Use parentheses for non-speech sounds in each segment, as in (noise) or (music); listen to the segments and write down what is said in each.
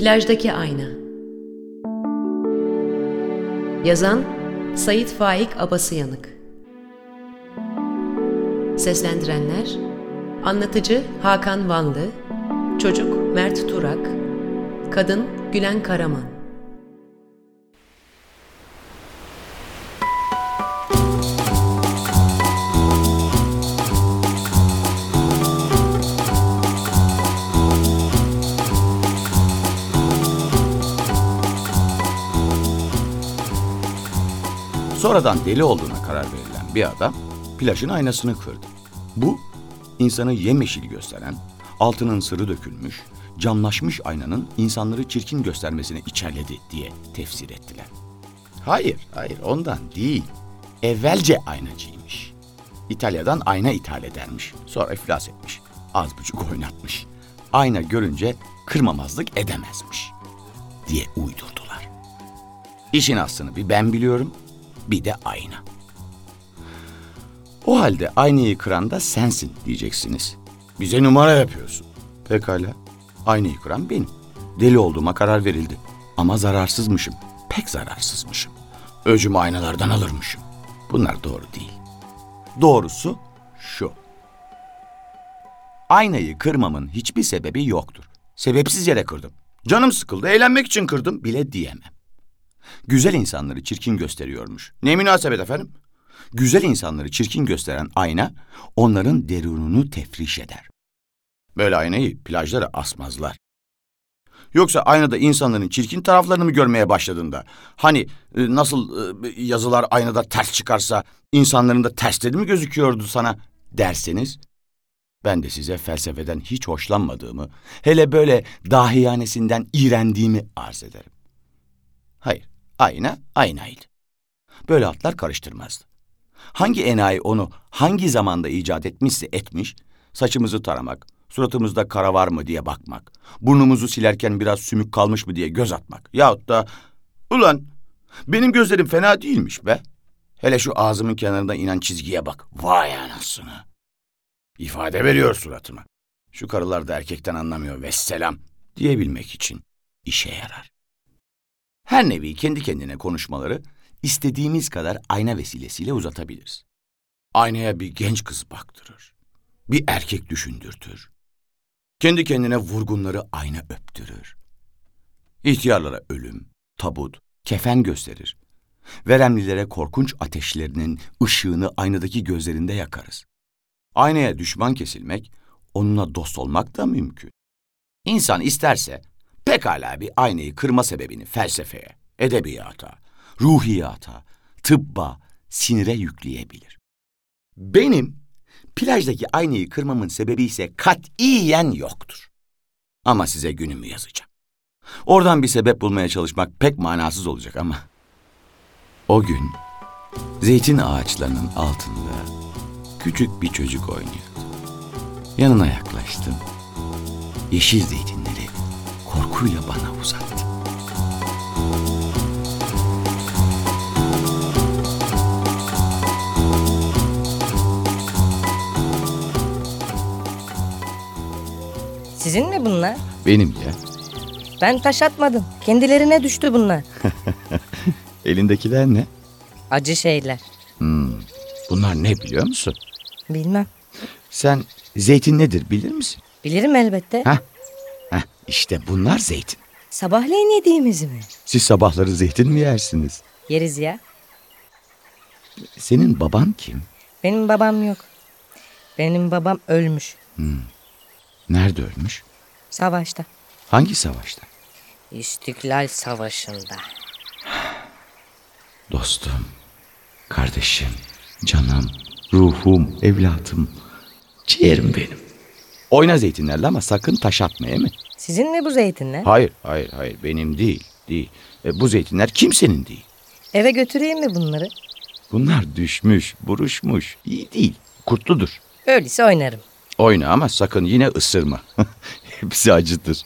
Plajdaki Ayna. Yazan Sayit Faik Abasıyanık. Seslendirenler Anlatıcı Hakan Vanlı Çocuk Mert Turak Kadın Gülen Karaman Sonradan deli olduğuna karar verilen bir adam plajın aynasını kırdı. Bu insanı yemyeşil gösteren, altının sırrı dökülmüş, camlaşmış aynanın insanları çirkin göstermesine içerledi diye tefsir ettiler. Hayır, hayır ondan değil. Evvelce aynacıymış. İtalya'dan ayna ithal edermiş. Sonra iflas etmiş. Az buçuk oynatmış. Ayna görünce kırmamazlık edemezmiş diye uydurdular. İşin aslını bir ben biliyorum, bir de ayna. O halde aynayı kıran da sensin diyeceksiniz. Bize numara yapıyorsun. Pekala. Aynayı kıran benim. Deli olduğuma karar verildi. Ama zararsızmışım. Pek zararsızmışım. Öcümü aynalardan alırmışım. Bunlar doğru değil. Doğrusu şu. Aynayı kırmamın hiçbir sebebi yoktur. Sebepsiz yere kırdım. Canım sıkıldı, eğlenmek için kırdım bile diyemem. Güzel insanları çirkin gösteriyormuş. Ne münasebet efendim? Güzel insanları çirkin gösteren ayna onların derununu tefriş eder. Böyle aynayı plajlara asmazlar. Yoksa aynada insanların çirkin taraflarını mı görmeye başladığında? Hani e, nasıl e, yazılar aynada ters çıkarsa insanların da tersleri mi gözüküyordu sana derseniz ben de size felsefeden hiç hoşlanmadığımı, hele böyle dahiyanesinden iğrendiğimi arz ederim. Hayır, ayna aynaydı. Böyle atlar karıştırmazdı. Hangi enayi onu hangi zamanda icat etmişse etmiş, saçımızı taramak, suratımızda kara var mı diye bakmak, burnumuzu silerken biraz sümük kalmış mı diye göz atmak yahut da ulan benim gözlerim fena değilmiş be. Hele şu ağzımın kenarında inen çizgiye bak. Vay anasını. İfade veriyor suratıma. Şu karılar da erkekten anlamıyor vesselam diyebilmek için işe yarar. Her nevi kendi kendine konuşmaları istediğimiz kadar ayna vesilesiyle uzatabiliriz. Aynaya bir genç kız baktırır. Bir erkek düşündürtür. Kendi kendine vurgunları ayna öptürür. İhtiyarlara ölüm, tabut, kefen gösterir. Veremlilere korkunç ateşlerinin ışığını aynadaki gözlerinde yakarız. Aynaya düşman kesilmek, onunla dost olmak da mümkün. İnsan isterse pekala bir aynayı kırma sebebini felsefeye, edebiyata, ruhiyata, tıbba, sinire yükleyebilir. Benim plajdaki aynayı kırmamın sebebi ise katiyen yoktur. Ama size günümü yazacağım. Oradan bir sebep bulmaya çalışmak pek manasız olacak ama. O gün zeytin ağaçlarının altında küçük bir çocuk oynuyordu. Yanına yaklaştım. Yeşil zeytinleri korkuyla bana uzattı. Sizin mi bunlar? Benim ya. Ben taş atmadım. Kendilerine düştü bunlar. (laughs) Elindekiler ne? Acı şeyler. Bunlar ne biliyor musun? Bilmem. Sen zeytin nedir bilir misin? Bilirim elbette. Heh. İşte bunlar zeytin. Sabahleyin yediğimiz mi? Siz sabahları zeytin mi yersiniz? Yeriz ya. Senin baban kim? Benim babam yok. Benim babam ölmüş. Nerede ölmüş? Savaşta. Hangi savaşta? İstiklal Savaşı'nda. Dostum, kardeşim, canım, ruhum, evlatım, ciğerim benim. Oyna zeytinlerle ama sakın taş atma mi? Sizin mi bu zeytinler? Hayır, hayır, hayır. Benim değil, değil. E, bu zeytinler kimsenin değil. Eve götüreyim mi bunları? Bunlar düşmüş, buruşmuş. İyi değil, kurtludur. Öyleyse oynarım. Oyna ama sakın yine ısırma. (laughs) Hepsi acıdır.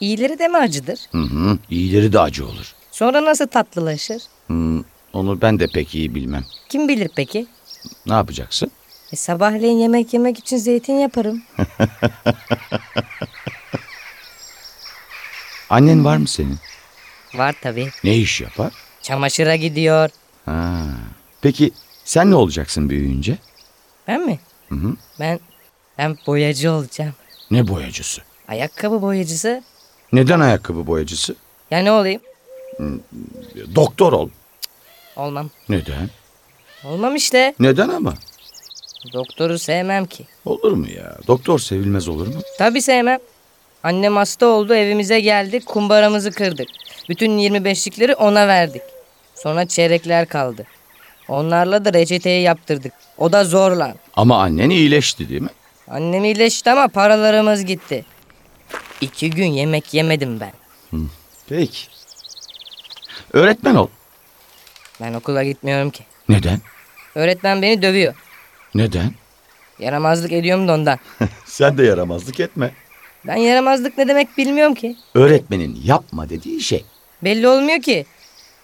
İyileri de mi acıdır? Hı hı, iyileri de acı olur. Sonra nasıl tatlılaşır? Hmm, onu ben de pek iyi bilmem. Kim bilir peki? Ne yapacaksın? E, sabahleyin yemek yemek için zeytin yaparım. (laughs) Annen var mı senin? Var tabii. Ne iş yapar? Çamaşıra gidiyor. Ha. Peki sen ne olacaksın büyüyünce? Ben mi? Hı hı. Ben ben boyacı olacağım. Ne boyacısı? Ayakkabı boyacısı. Neden ayakkabı boyacısı? Ya ne olayım? Doktor ol. Olmam. Neden? Olmam işte. Neden ama? Doktoru sevmem ki. Olur mu ya? Doktor sevilmez olur mu? Tabii sevmem. Annem hasta oldu evimize geldik kumbaramızı kırdık. Bütün 25'likleri ona verdik. Sonra çeyrekler kaldı. Onlarla da reçeteyi yaptırdık. O da zorla. Ama annen iyileşti değil mi? Annem iyileşti ama paralarımız gitti. İki gün yemek yemedim ben. Peki. Öğretmen ol. Ben okula gitmiyorum ki. Neden? Öğretmen beni dövüyor. Neden? Yaramazlık ediyorum da ondan. (laughs) Sen de yaramazlık etme. Ben yaramazlık ne demek bilmiyorum ki. Öğretmenin yapma dediği şey. Belli olmuyor ki.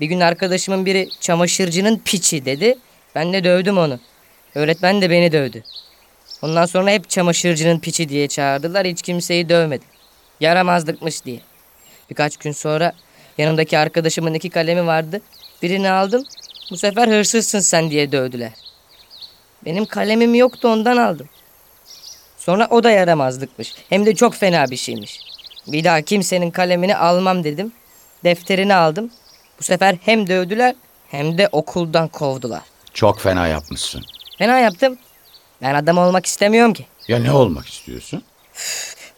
Bir gün arkadaşımın biri çamaşırcının piçi dedi. Ben de dövdüm onu. Öğretmen de beni dövdü. Ondan sonra hep çamaşırcının piçi diye çağırdılar. Hiç kimseyi dövmedim. Yaramazlıkmış diye. Birkaç gün sonra yanımdaki arkadaşımın iki kalemi vardı. Birini aldım. Bu sefer hırsızsın sen diye dövdüler. Benim kalemim yoktu ondan aldım. Sonra o da yaramazlıkmış. Hem de çok fena bir şeymiş. Bir daha kimsenin kalemini almam dedim. Defterini aldım. Bu sefer hem dövdüler hem de okuldan kovdular. Çok fena yapmışsın. Fena yaptım. Ben adam olmak istemiyorum ki. Ya ne olmak istiyorsun?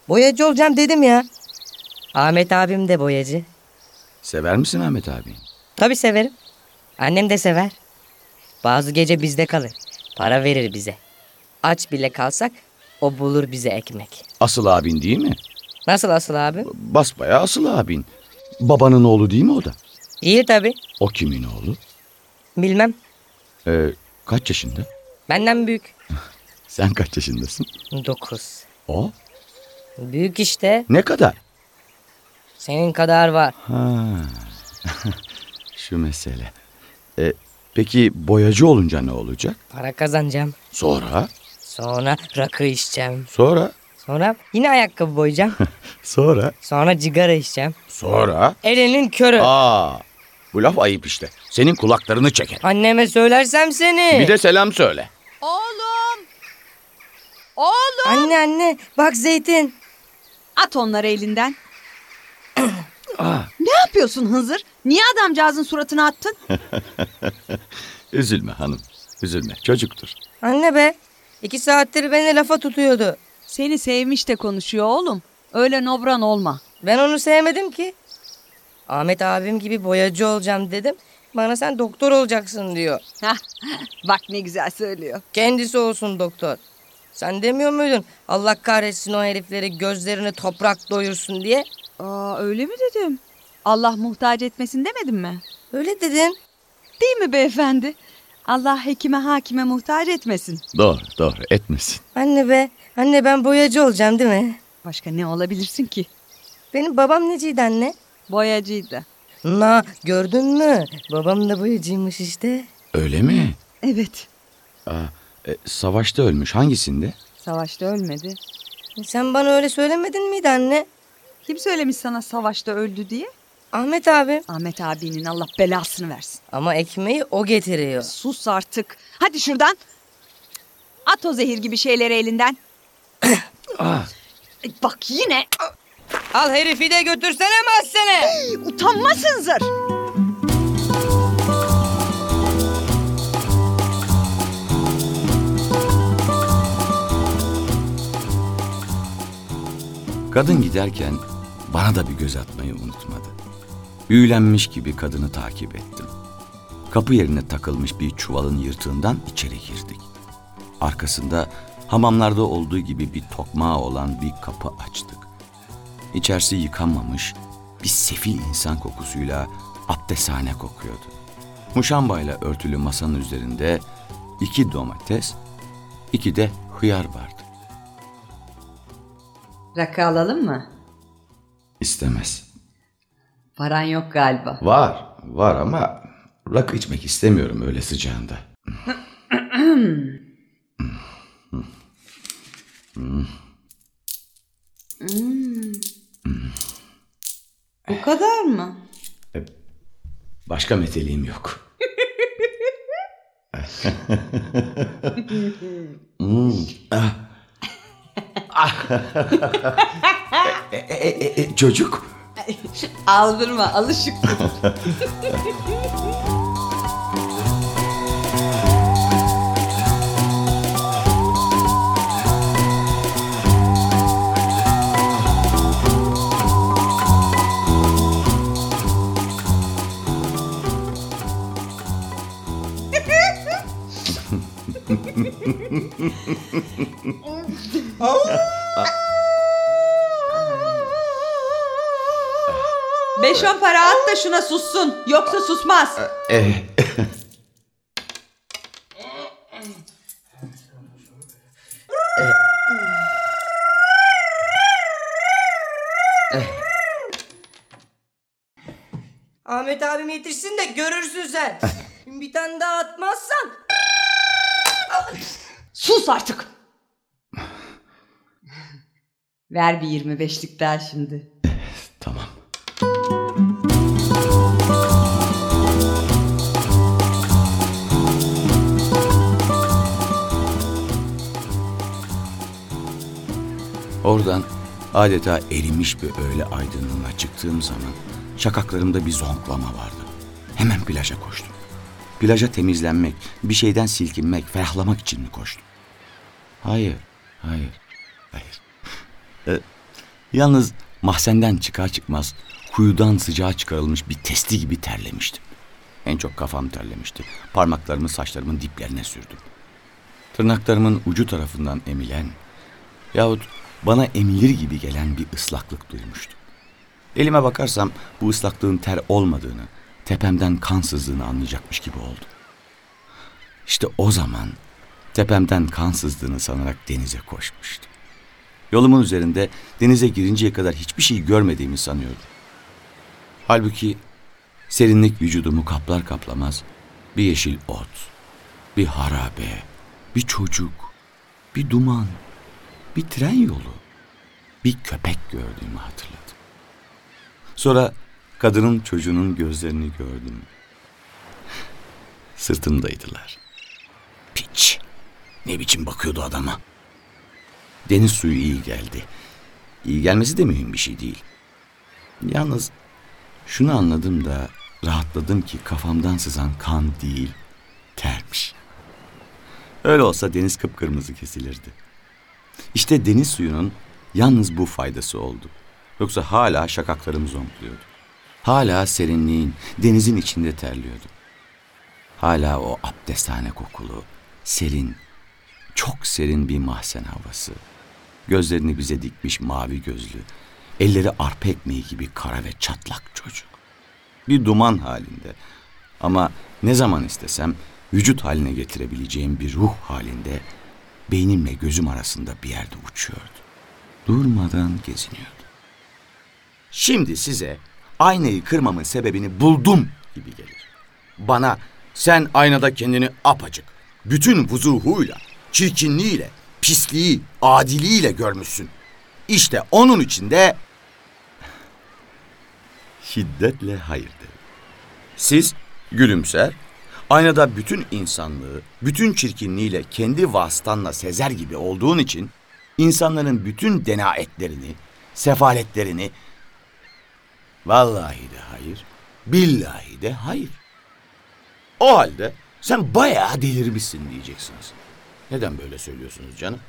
Boyacı olacağım dedim ya. Ahmet abim de boyacı. Sever misin Ahmet abi? Tabii severim. Annem de sever. Bazı gece bizde kalır. Para verir bize. Aç bile kalsak o bulur bize ekmek. Asıl abin değil mi? Nasıl asıl abi? Basbaya asıl abin. Babanın oğlu değil mi o da? İyi tabii. O kimin oğlu? Bilmem. Ee, kaç yaşında? Benden büyük. (laughs) Sen kaç yaşındasın? Dokuz. O? Büyük işte. Ne kadar? Senin kadar var. Ha. (laughs) Şu mesele. Ee, peki boyacı olunca ne olacak? Para kazanacağım. Sonra? Sonra rakı içeceğim. Sonra? Sonra yine ayakkabı boyayacağım. (laughs) Sonra? Sonra cigara içeceğim. Sonra? Elinin körü. Aa, bu laf ayıp işte. Senin kulaklarını çeker. Anneme söylersem seni. Bir de selam söyle. Oğlum! Oğlum! Anne anne bak zeytin. At onları elinden. Aa, Ne yapıyorsun Hınzır? Niye adamcağızın suratına attın? (laughs) üzülme hanım. Üzülme. Çocuktur. Anne be. iki saattir beni lafa tutuyordu. Seni sevmiş de konuşuyor oğlum. Öyle nobran olma. Ben onu sevmedim ki. Ahmet abim gibi boyacı olacağım dedim. Bana sen doktor olacaksın diyor. Bak ne güzel söylüyor. Kendisi olsun doktor. Sen demiyor muydun? Allah kahretsin o herifleri gözlerini toprak doyursun diye. Aa, öyle mi dedim? Allah muhtaç etmesin demedim mi? Öyle dedin. Değil mi beyefendi? Allah hekime hakime muhtaç etmesin. Doğru, doğru. Etmesin. Anne be. Anne ben boyacı olacağım değil mi? Başka ne olabilirsin ki? Benim babam neciydi anne? Boyacıydı. Na gördün mü? Babam da boyacıymış işte. Öyle mi? Evet. Aa, e, savaşta ölmüş. Hangisinde? Savaşta ölmedi. Sen bana öyle söylemedin miydi anne? Kim söylemiş sana savaşta öldü diye? Ahmet abi. Ahmet abinin Allah belasını versin. Ama ekmeği o getiriyor. Sus artık. Hadi şuradan. At o zehir gibi şeyleri elinden. (coughs) Ay, Bak yine. Al herifi de götürsene mahzene. Utanmasın zır. kadın giderken bana da bir göz atmayı unutmadı. Büyülenmiş gibi kadını takip ettim. Kapı yerine takılmış bir çuvalın yırtığından içeri girdik. Arkasında hamamlarda olduğu gibi bir tokmağı olan bir kapı açtık. İçerisi yıkanmamış bir sefil insan kokusuyla abdesthane kokuyordu. Muşambayla örtülü masanın üzerinde iki domates, iki de hıyar vardı. Rakı alalım mı? İstemez. Paran yok galiba. Var, var ama rakı içmek istemiyorum öyle sıcağında. Bu kadar mı? Başka meteliğim yok. (laughs) Hmm, ah. Ah. (laughs) E, e, e, e, çocuk. (laughs) Aldırma alışık. (laughs) Beş on para at da şuna sussun. Yoksa susmaz. E, Ahmet abim yetişsin de görürsün sen. bir tane daha atmazsan. Sus artık. Ver bir 25'lik daha şimdi. tamam. Oradan adeta erimiş bir öğle aydınlığına çıktığım zaman şakaklarımda bir zonklama vardı. Hemen plaja koştum. Plaja temizlenmek, bir şeyden silkinmek, ferahlamak için mi koştum? Hayır, hayır, hayır. Ee, yalnız mahzenden çıkar çıkmaz kuyudan sıcağa çıkarılmış bir testi gibi terlemiştim. En çok kafam terlemişti. Parmaklarımı saçlarımın diplerine sürdüm. Tırnaklarımın ucu tarafından emilen yahut bana emilir gibi gelen bir ıslaklık duymuştum. Elime bakarsam bu ıslaklığın ter olmadığını, tepemden kan sızdığını anlayacakmış gibi oldum. İşte o zaman tepemden kan sızdığını sanarak denize koşmuştum. Yolumun üzerinde denize girinceye kadar hiçbir şey görmediğimi sanıyordum. Halbuki serinlik vücudumu kaplar kaplamaz bir yeşil ot, bir harabe, bir çocuk, bir duman, bir tren yolu, bir köpek gördüğümü hatırladım. Sonra kadının çocuğunun gözlerini gördüm. Sırtımdaydılar. Piç. Ne biçim bakıyordu adama. Deniz suyu iyi geldi. İyi gelmesi de mühim bir şey değil. Yalnız şunu anladım da rahatladım ki kafamdan sızan kan değil, termiş. Öyle olsa deniz kıpkırmızı kesilirdi. İşte deniz suyunun yalnız bu faydası oldu. Yoksa hala şakaklarım zonkluyordu. Hala serinliğin, denizin içinde terliyordum. Hala o abdesthane kokulu, serin, çok serin bir mahzen havası. Gözlerini bize dikmiş mavi gözlü, elleri arpa ekmeği gibi kara ve çatlak çocuk. Bir duman halinde ama ne zaman istesem vücut haline getirebileceğim bir ruh halinde beynimle gözüm arasında bir yerde uçuyordu. Durmadan geziniyordu. Şimdi size aynayı kırmamın sebebini buldum gibi gelir. Bana sen aynada kendini apacık, bütün vuzuhuyla, çirkinliğiyle, pisliği, adiliğiyle görmüşsün. İşte onun için de şiddetle hayır derim. Siz gülümser, aynada bütün insanlığı, bütün çirkinliğiyle kendi vasıtanla sezer gibi olduğun için insanların bütün denaetlerini, sefaletlerini vallahi de hayır, billahi de hayır. O halde sen bayağı delirmişsin diyeceksiniz. Neden böyle söylüyorsunuz canım?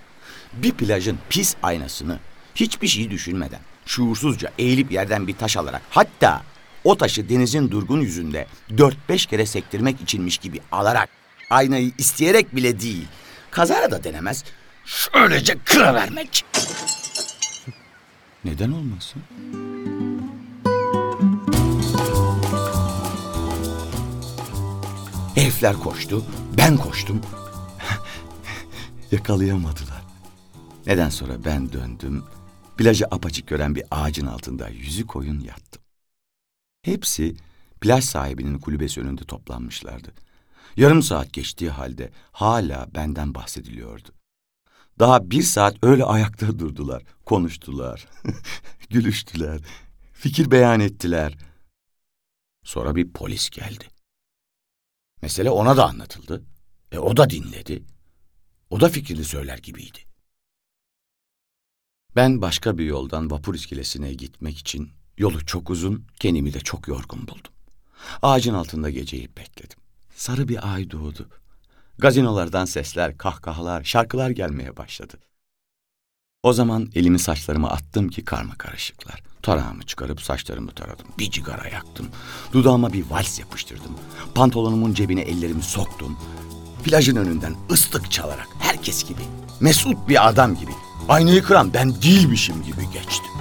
Bir plajın pis aynasını hiçbir şey düşünmeden şuursuzca eğilip yerden bir taş alarak hatta o taşı denizin durgun yüzünde dört beş kere sektirmek içinmiş gibi alarak aynayı isteyerek bile değil kazara da denemez şöylece kıravermek. (laughs) Neden olmasın? Herifler koştu, ben koştum. (laughs) Yakalayamadılar. Neden sonra ben döndüm, plajı apaçık gören bir ağacın altında yüzü koyun yattım. Hepsi plaj sahibinin kulübesi önünde toplanmışlardı. Yarım saat geçtiği halde hala benden bahsediliyordu. Daha bir saat öyle ayakta durdular, konuştular, (laughs) gülüştüler, Fikir beyan ettiler. Sonra bir polis geldi. Mesele ona da anlatıldı. E o da dinledi. O da fikrini söyler gibiydi. Ben başka bir yoldan vapur iskelesine gitmek için yolu çok uzun, kendimi de çok yorgun buldum. Ağacın altında geceyi bekledim. Sarı bir ay doğdu. Gazinolardan sesler, kahkahalar, şarkılar gelmeye başladı. O zaman elimi saçlarıma attım ki karma karışıklar. Tarağımı çıkarıp saçlarımı taradım. Bir cigara yaktım. Dudağıma bir vals yapıştırdım. Pantolonumun cebine ellerimi soktum. Plajın önünden ıslık çalarak herkes gibi, mesut bir adam gibi, aynayı kıran ben değilmişim gibi geçtim.